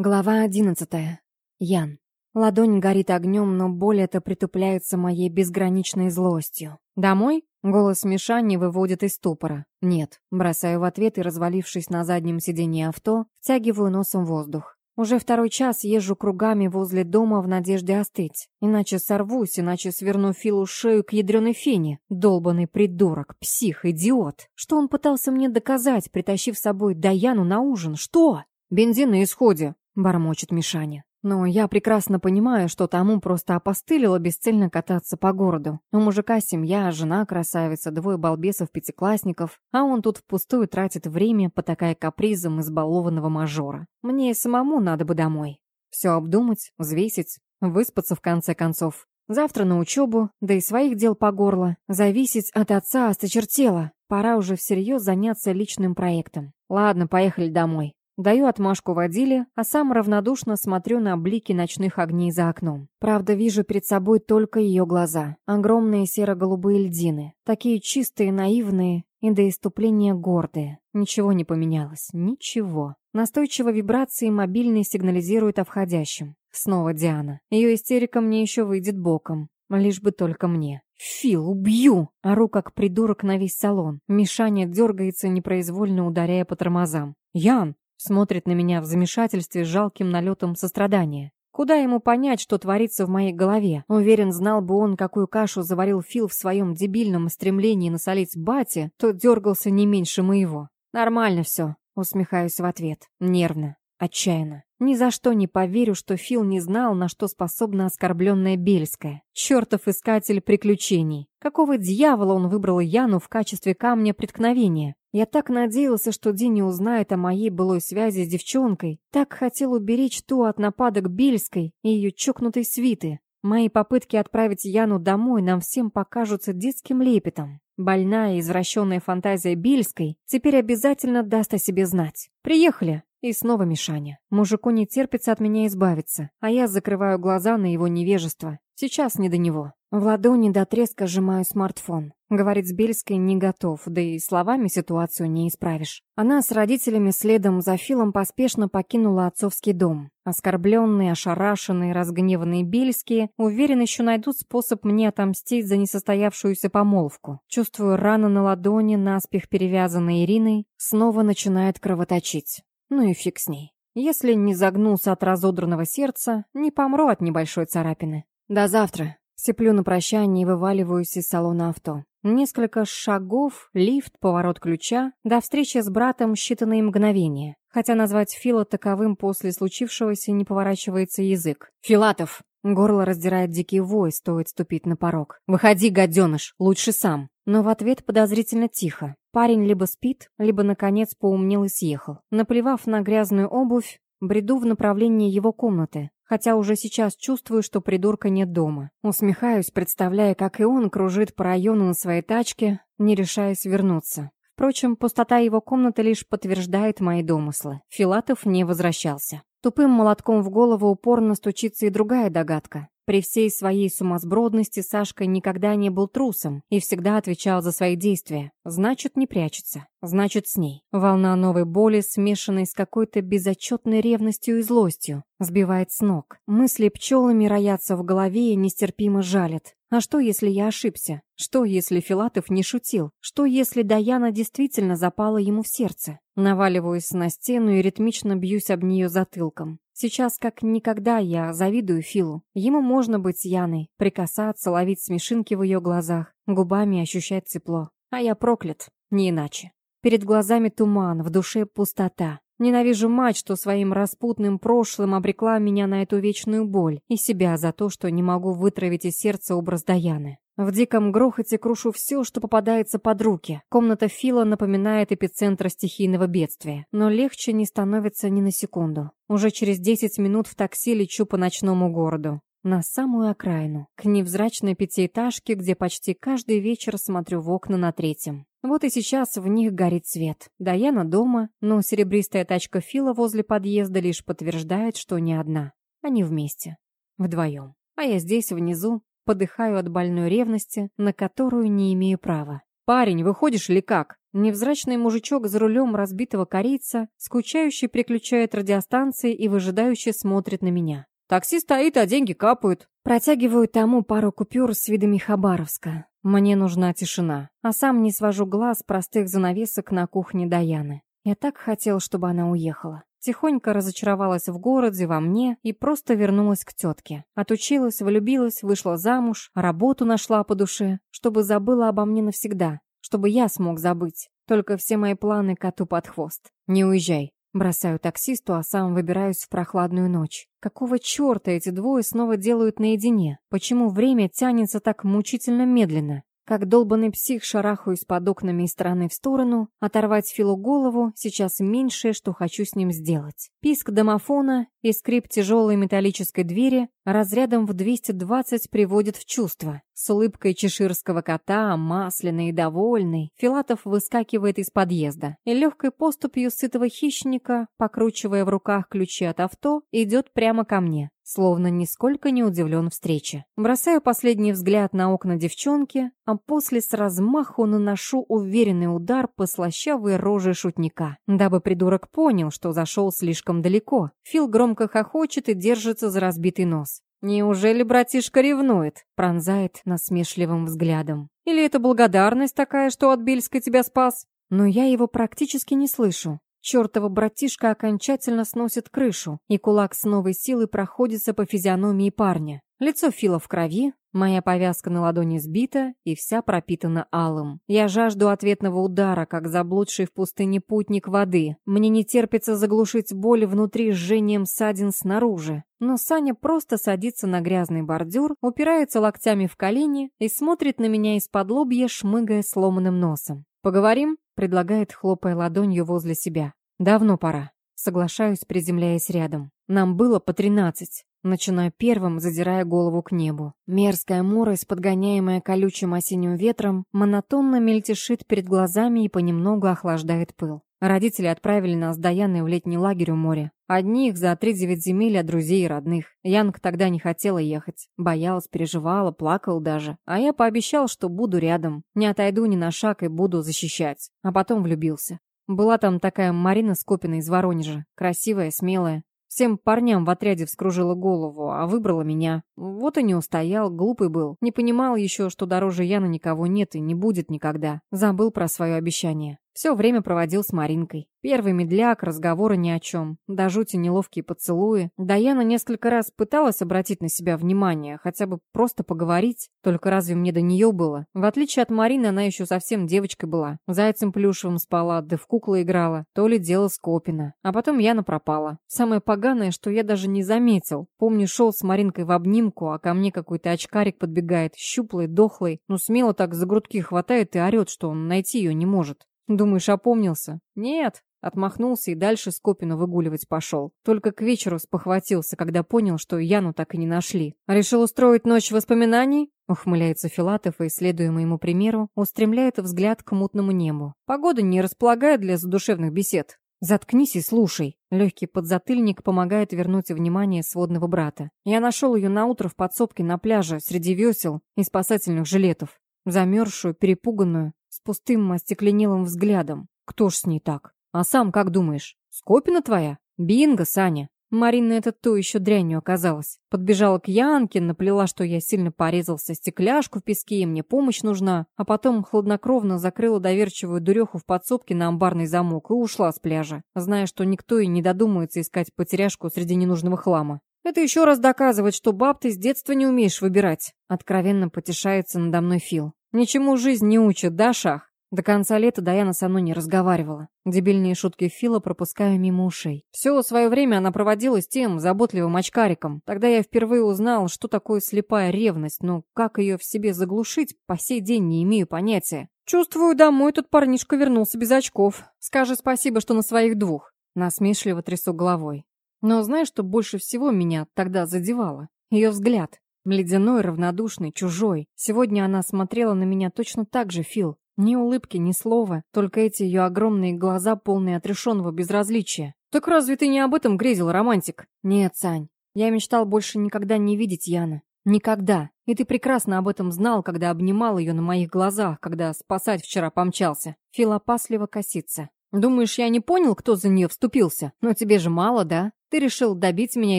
Глава одиннадцатая. Ян. Ладонь горит огнем, но боль эта притупляется моей безграничной злостью. «Домой?» — голос Мишани выводит из ступора. «Нет». Бросаю в ответ и, развалившись на заднем сиденье авто, втягиваю носом воздух. Уже второй час езжу кругами возле дома в надежде остыть. Иначе сорвусь, иначе сверну Филу шею к ядреной фене. Долбанный придурок, псих, идиот. Что он пытался мне доказать, притащив с собой Даяну на ужин? Что? Бензин на исходе бормочет Мишаня. Но я прекрасно понимаю, что тому просто опостылило бесцельно кататься по городу. У мужика семья, жена красавица, двое балбесов-пятиклассников, а он тут впустую тратит время, потакая капризом избалованного мажора. Мне самому надо бы домой. Все обдумать, взвесить, выспаться в конце концов. Завтра на учебу, да и своих дел по горло. Зависеть от отца осточертело. Пора уже всерьез заняться личным проектом. Ладно, поехали домой. Даю отмашку водиле, а сам равнодушно смотрю на блики ночных огней за окном. Правда, вижу перед собой только ее глаза. Огромные серо-голубые льдины. Такие чистые, наивные и до иступления гордые. Ничего не поменялось. Ничего. Настойчиво вибрации мобильный сигнализирует о входящем. Снова Диана. Ее истерика мне еще выйдет боком. Лишь бы только мне. «Фил, убью!» Ору, как придурок на весь салон. Мишаня дергается, непроизвольно ударяя по тормозам. «Ян, Смотрит на меня в замешательстве с жалким налетом сострадания. Куда ему понять, что творится в моей голове? Уверен, знал бы он, какую кашу заварил Фил в своем дебильном стремлении насолить бате, то дергался не меньше моего. Нормально все, усмехаюсь в ответ. Нервно, отчаянно. Ни за что не поверю, что Фил не знал, на что способна оскорбленная Бельская. Чертов искатель приключений. Какого дьявола он выбрал Яну в качестве камня преткновения? Я так надеялся, что Дини узнает о моей былой связи с девчонкой. Так хотел уберечь ту от нападок Бельской и ее чокнутой свиты. Мои попытки отправить Яну домой нам всем покажутся детским лепетом. Больная извращенная фантазия Бельской теперь обязательно даст о себе знать. Приехали. И снова Мишаня. Мужику не терпится от меня избавиться, а я закрываю глаза на его невежество. Сейчас не до него. В ладони до треска сжимаю смартфон. Говорить с Бельской не готов, да и словами ситуацию не исправишь. Она с родителями следом за Филом поспешно покинула отцовский дом. Оскорбленные, ошарашенные, разгневанные Бельские уверен еще найдут способ мне отомстить за несостоявшуюся помолвку. Чувствую раны на ладони, наспех перевязанной Ириной, снова начинает кровоточить. Ну и фиг с ней. Если не загнулся от разодранного сердца, не помру от небольшой царапины. До завтра. Сеплю на прощание и вываливаюсь из салона авто. Несколько шагов, лифт, поворот ключа, до встречи с братом считанные мгновения. Хотя назвать Фила таковым после случившегося не поворачивается язык. «Филатов!» Горло раздирает дикий вой, стоит ступить на порог. «Выходи, гаденыш, лучше сам!» Но в ответ подозрительно тихо. Парень либо спит, либо, наконец, поумнел и съехал. Наплевав на грязную обувь, бреду в направлении его комнаты, хотя уже сейчас чувствую, что придурка нет дома. Усмехаюсь, представляя, как и он кружит по району на своей тачке, не решаясь вернуться. Впрочем, пустота его комнаты лишь подтверждает мои домыслы. Филатов не возвращался. Тупым молотком в голову упорно стучится и другая догадка. При всей своей сумасбродности Сашка никогда не был трусом и всегда отвечал за свои действия. Значит, не прячется. Значит, с ней. Волна новой боли, смешанной с какой-то безотчетной ревностью и злостью, сбивает с ног. Мысли пчелами роятся в голове и нестерпимо жалят. А что, если я ошибся? Что, если Филатов не шутил? Что, если Даяна действительно запала ему в сердце? Наваливаюсь на стену и ритмично бьюсь об нее затылком. Сейчас как никогда я завидую Филу. Ему можно быть Яной, прикасаться, ловить смешинки в ее глазах, губами ощущать тепло. А я проклят, не иначе. Перед глазами туман, в душе пустота. Ненавижу мать, что своим распутным прошлым обрекла меня на эту вечную боль, и себя за то, что не могу вытравить из сердца образ Даяны. В диком грохоте крушу все, что попадается под руки. Комната Фила напоминает эпицентр стихийного бедствия. Но легче не становится ни на секунду. Уже через 10 минут в такси лечу по ночному городу. На самую окраину, к невзрачной пятиэтажке, где почти каждый вечер смотрю в окна на третьем. Вот и сейчас в них горит свет. Даяна дома, но серебристая тачка Фила возле подъезда лишь подтверждает, что не одна. Они вместе. Вдвоем. А я здесь, внизу, подыхаю от больной ревности, на которую не имею права. парень, выходишь ли как?» Невзрачный мужичок за рулем разбитого корейца, скучающий переключает радиостанции и выжидающе смотрит на меня. «Такси стоит, а деньги капают». Протягиваю тому пару купюр с видами Хабаровска. Мне нужна тишина, а сам не свожу глаз простых занавесок на кухне Даяны. Я так хотел, чтобы она уехала. Тихонько разочаровалась в городе, во мне и просто вернулась к тетке. Отучилась, влюбилась, вышла замуж, работу нашла по душе, чтобы забыла обо мне навсегда, чтобы я смог забыть. Только все мои планы коту под хвост. Не уезжай. Бросаю таксисту, а сам выбираюсь в прохладную ночь. Какого черта эти двое снова делают наедине? Почему время тянется так мучительно медленно? Как долбанный псих шарахаюсь под окнами из стороны в сторону, оторвать Филу голову сейчас меньшее, что хочу с ним сделать. Писк домофона и скрип тяжелой металлической двери разрядом в 220 приводит в чувство. С улыбкой чеширского кота, масляный и довольный, Филатов выскакивает из подъезда и легкой поступью сытого хищника, покручивая в руках ключи от авто, идет прямо ко мне словно нисколько не удивлен встрече. Бросаю последний взгляд на окна девчонки, а после с размаху наношу уверенный удар по слащавой роже шутника, дабы придурок понял, что зашел слишком далеко. Фил громко хохочет и держится за разбитый нос. «Неужели братишка ревнует?» — пронзает насмешливым взглядом. «Или это благодарность такая, что от Бельска тебя спас?» Но я его практически не слышу. Чёртова братишка окончательно сносит крышу, и кулак с новой силой проходится по физиономии парня. Лицо Фила в крови, моя повязка на ладони сбита и вся пропитана алым. Я жажду ответного удара, как заблудший в пустыне путник воды. Мне не терпится заглушить боль внутри жжением ссадин снаружи. Но Саня просто садится на грязный бордюр, упирается локтями в колени и смотрит на меня из-под лобья, шмыгая сломанным носом. «Поговорим?» — предлагает, хлопая ладонью возле себя. «Давно пора». Соглашаюсь, приземляясь рядом. Нам было по тринадцать. Начинаю первым, задирая голову к небу. Мерзкая морось, подгоняемая колючим осенним ветром, монотонно мельтешит перед глазами и понемногу охлаждает пыл. Родители отправили нас с Даяной в летний лагерь у моря. Одних за три-девять земель, а друзей и родных. Янг тогда не хотела ехать. Боялась, переживала, плакала даже. А я пообещал, что буду рядом. Не отойду ни на шаг и буду защищать. А потом влюбился. Была там такая Марина Скопина из Воронежа. Красивая, смелая. Всем парням в отряде вскружила голову, а выбрала меня. Вот и не устоял, глупый был. Не понимал еще, что дороже Яна никого нет и не будет никогда. Забыл про свое обещание. Все время проводил с Маринкой. Первый медляк, разговоры ни о чем. До жути неловкие поцелуи. Даяна несколько раз пыталась обратить на себя внимание, хотя бы просто поговорить. Только разве мне до нее было? В отличие от Марины, она еще совсем девочкой была. Зайцем плюшевым спала, да в куклы играла. То ли дело Скопина. А потом Яна пропала. Самое поганое, что я даже не заметил. Помню, шел с Маринкой в обнимку, а ко мне какой-то очкарик подбегает, щуплый, дохлый. Ну, смело так за грудки хватает и орет, что он найти ее не может. Думаешь, опомнился? Нет. Отмахнулся и дальше Скопину выгуливать пошел. Только к вечеру спохватился, когда понял, что Яну так и не нашли. «Решил устроить ночь воспоминаний?» Ухмыляется Филатов и, следуя моему примеру, устремляет взгляд к мутному небу. «Погода не располагает для задушевных бесед». «Заткнись и слушай». Легкий подзатыльник помогает вернуть внимание сводного брата. Я нашел ее наутро в подсобке на пляже среди весел и спасательных жилетов. Замерзшую, перепуганную, с пустым остекленелым взглядом. Кто ж с ней так? А сам как думаешь? Скопина твоя? Бинго, Саня. Марина это то еще дрянью оказалась. Подбежала к Янке, наплела, что я сильно порезался стекляшку в песке, и мне помощь нужна, а потом хладнокровно закрыла доверчивую дуреху в подсобке на амбарный замок и ушла с пляжа, зная, что никто и не додумается искать потеряшку среди ненужного хлама. Это еще раз доказывает, что баб ты с детства не умеешь выбирать. Откровенно потешается надо мной Фил. Ничему жизнь не учит, да, Шах? До конца лета Даяна со мной не разговаривала. Дебильные шутки Фила пропускаю мимо ушей. Все свое время она проводила с тем заботливым очкариком. Тогда я впервые узнал, что такое слепая ревность, но как ее в себе заглушить, по сей день не имею понятия. Чувствую, домой тут парнишка вернулся без очков. Скажи спасибо, что на своих двух. Насмешливо трясу головой. Но знаешь, что больше всего меня тогда задевало? Ее взгляд. Ледяной, равнодушный, чужой. Сегодня она смотрела на меня точно так же, Фил. Ни улыбки, ни слова, только эти ее огромные глаза, полные отрешенного безразличия. «Так разве ты не об этом грезил, романтик?» «Нет, Сань. Я мечтал больше никогда не видеть Яна. Никогда. И ты прекрасно об этом знал, когда обнимал ее на моих глазах, когда спасать вчера помчался. Фил опасливо косится. Думаешь, я не понял, кто за нее вступился? Но тебе же мало, да? Ты решил добить меня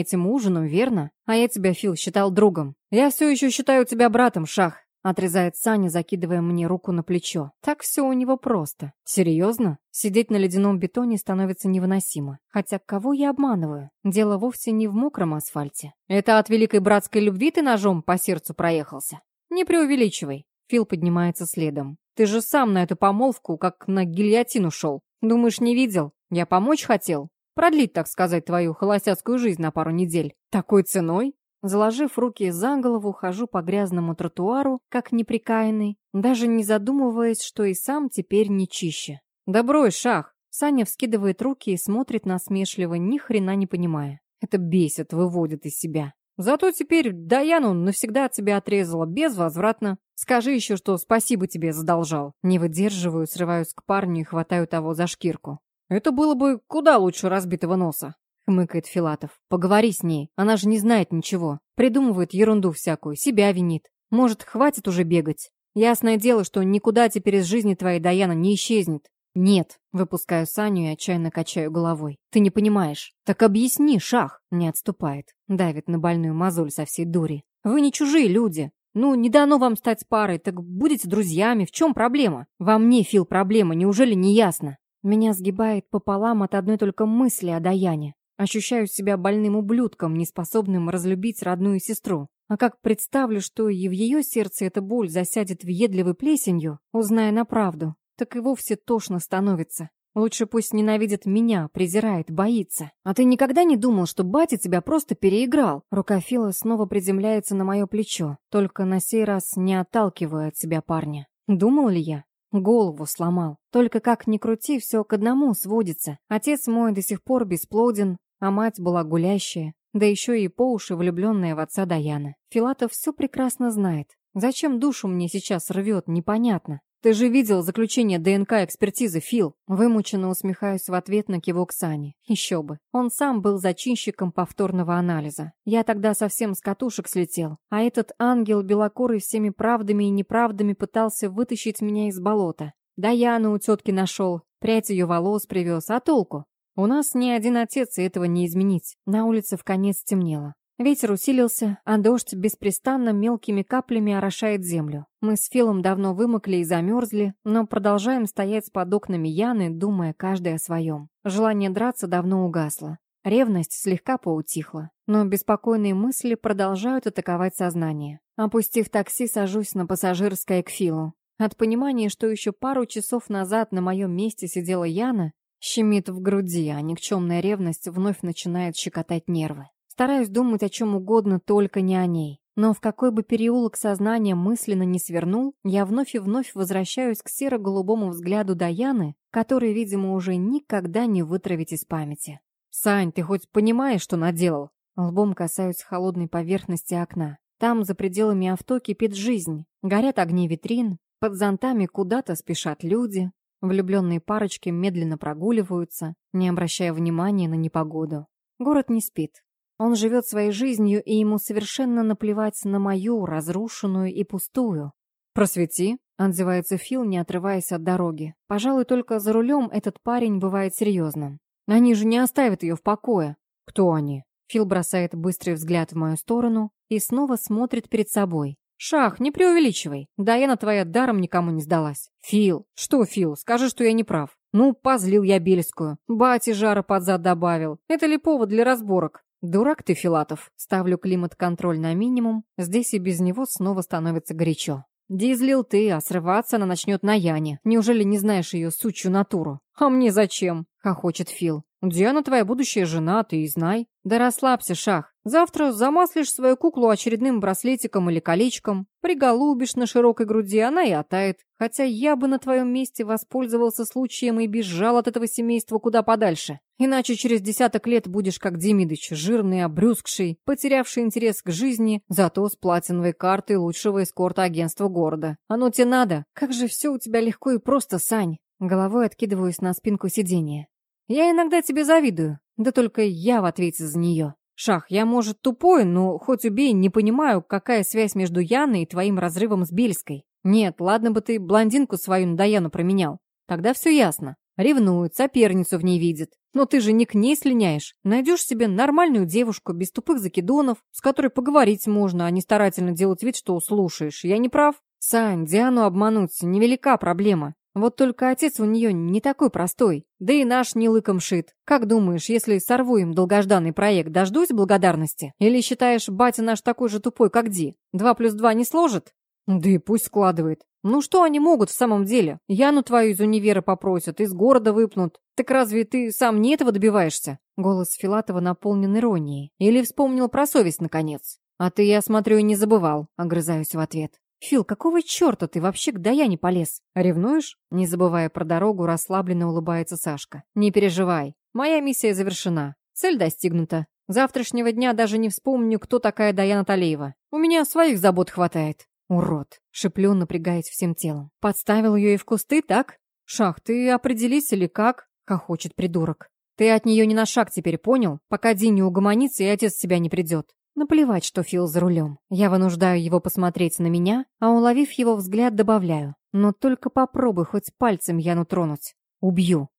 этим ужином, верно? А я тебя, Фил, считал другом. Я все еще считаю тебя братом, Шах. Отрезает Саня, закидывая мне руку на плечо. Так все у него просто. Серьезно? Сидеть на ледяном бетоне становится невыносимо. Хотя кого я обманываю? Дело вовсе не в мокром асфальте. Это от великой братской любви ты ножом по сердцу проехался? Не преувеличивай. Фил поднимается следом. Ты же сам на эту помолвку, как на гильотину шел. Думаешь, не видел? Я помочь хотел. Продлить, так сказать, твою холостяцкую жизнь на пару недель. Такой ценой? Заложив руки за голову, хожу по грязному тротуару, как неприкаянный, даже не задумываясь, что и сам теперь не чище. «Да брось, шах!» Саня вскидывает руки и смотрит насмешливо, ни хрена не понимая. Это бесит, выводит из себя. Зато теперь Даяну навсегда от тебя отрезала, безвозвратно. Скажи еще, что спасибо тебе задолжал. Не выдерживаю, срываюсь к парню и хватаю того за шкирку. Это было бы куда лучше разбитого носа хмыкает Филатов. «Поговори с ней, она же не знает ничего. Придумывает ерунду всякую, себя винит. Может, хватит уже бегать? Ясное дело, что никуда теперь из жизни твоей Даяна не исчезнет. «Нет», — выпускаю Саню и отчаянно качаю головой. «Ты не понимаешь». «Так объясни, Шах!» Не отступает. Давит на больную мозоль со всей дури. «Вы не чужие люди. Ну, не дано вам стать парой, так будете друзьями. В чем проблема? Во мне, Фил, проблема, неужели не ясно?» Меня сгибает пополам от одной только мысли о Даяне. Ощущаю себя больным ублюдком, неспособным разлюбить родную сестру. А как представлю, что и в ее сердце эта боль засядет въедливой плесенью, узная на правду, так и вовсе тошно становится. Лучше пусть ненавидит меня, презирает, боится. А ты никогда не думал, что батя тебя просто переиграл? Рука Фила снова приземляется на мое плечо, только на сей раз не отталкивая от себя парня. Думал ли я? Голову сломал. Только как ни крути, все к одному сводится. Отец мой до сих пор бесплоден, а мать была гулящая, да еще и по уши влюбленная в отца Даяна. Филатов все прекрасно знает. Зачем душу мне сейчас рвет, непонятно. Ты же видел заключение ДНК-экспертизы, Фил. Вымученно усмехаюсь в ответ на кивок Сани. Еще бы. Он сам был зачинщиком повторного анализа. Я тогда совсем с катушек слетел. А этот ангел белокурый всеми правдами и неправдами пытался вытащить меня из болота. Даяну у тетки нашел, прядь ее волос привез. А толку? У нас ни один отец, и этого не изменить. На улице в конец темнело. Ветер усилился, а дождь беспрестанно мелкими каплями орошает землю. Мы с Филом давно вымокли и замерзли, но продолжаем стоять под окнами Яны, думая каждый о своем. Желание драться давно угасло. Ревность слегка поутихла, но беспокойные мысли продолжают атаковать сознание. Опустив такси, сажусь на пассажирское к Филу. От понимания, что еще пару часов назад на моем месте сидела Яна, Щемит в груди, а никчемная ревность вновь начинает щекотать нервы. Стараюсь думать о чем угодно, только не о ней. Но в какой бы переулок сознания мысленно не свернул, я вновь и вновь возвращаюсь к серо-голубому взгляду Даяны, который, видимо, уже никогда не вытравить из памяти. «Сань, ты хоть понимаешь, что наделал?» Лбом касаюсь холодной поверхности окна. Там, за пределами авто, кипит жизнь. Горят огни витрин, под зонтами куда-то спешат люди, Влюбленные парочки медленно прогуливаются, не обращая внимания на непогоду. Город не спит. Он живет своей жизнью, и ему совершенно наплевать на мою, разрушенную и пустую. «Просвети», — отзывается Фил, не отрываясь от дороги. «Пожалуй, только за рулем этот парень бывает серьезным. Они же не оставят ее в покое». «Кто они?» Фил бросает быстрый взгляд в мою сторону и снова смотрит перед собой. «Шах, не преувеличивай. Даяна твоя даром никому не сдалась». «Фил». «Что, Фил? Скажи, что я не прав». «Ну, позлил я Бельскую. Бати жара под зад добавил. Это ли повод для разборок?» «Дурак ты, Филатов». Ставлю климат-контроль на минимум. Здесь и без него снова становится горячо. «Дизлил ты, а срываться она начнет на Яне. Неужели не знаешь ее сучью натуру?» «А мне зачем?» — хохочет Фил. «Диана твоя будущая жена, ты и знай». «Да расслабься, Шах. Завтра замаслишь свою куклу очередным браслетиком или колечком, приголубишь на широкой груди, она и оттает. Хотя я бы на твоем месте воспользовался случаем и бежал от этого семейства куда подальше. Иначе через десяток лет будешь как Демидыч, жирный, обрюзгший, потерявший интерес к жизни, зато с платиновой картой лучшего эскорта-агентства города. Оно тебе надо? Как же все у тебя легко и просто, Сань. Головой откидываюсь на спинку сиденья. Я иногда тебе завидую, да только я в ответе за нее. Шах, я, может, тупой, но хоть убей, не понимаю, какая связь между Яной и твоим разрывом с Бельской. Нет, ладно бы ты блондинку свою на Даяну променял. Тогда все ясно. Ревнует, соперницу в ней видит. Но ты же не к ней слиняешь. Найдешь себе нормальную девушку, без тупых закидонов, с которой поговорить можно, а не старательно делать вид, что слушаешь. Я не прав? Сань, Диану обмануть невелика проблема. Вот только отец у нее не такой простой. Да и наш не лыком шит. Как думаешь, если сорву им долгожданный проект, дождусь благодарности? Или считаешь, батя наш такой же тупой, как Ди? Два плюс два не сложит? Да и пусть складывает. Ну что они могут в самом деле? Яну твою из универа попросят, из города выпнут. Так разве ты сам не этого добиваешься? Голос Филатова наполнен иронией. Или вспомнил про совесть, наконец? А ты, я смотрю, не забывал, огрызаюсь в ответ. «Фил, какого черта ты вообще к Даяне полез? Ревнуешь?» Не забывая про дорогу, расслабленно улыбается Сашка. «Не переживай. Моя миссия завершена. Цель достигнута. Завтрашнего дня даже не вспомню, кто такая Даяна Талеева. У меня своих забот хватает». «Урод!» — шеплю, напрягаясь всем телом. «Подставил ее и в кусты, так? Шах, ты определись или как?» — хохочет придурок. «Ты от нее не на шаг теперь, понял? Пока Дин не угомонится и отец себя не придет. Наплевать, что Фил за рулем. Я вынуждаю его посмотреть на меня, а уловив его взгляд, добавляю. Но только попробуй хоть пальцем Яну тронуть. Убью.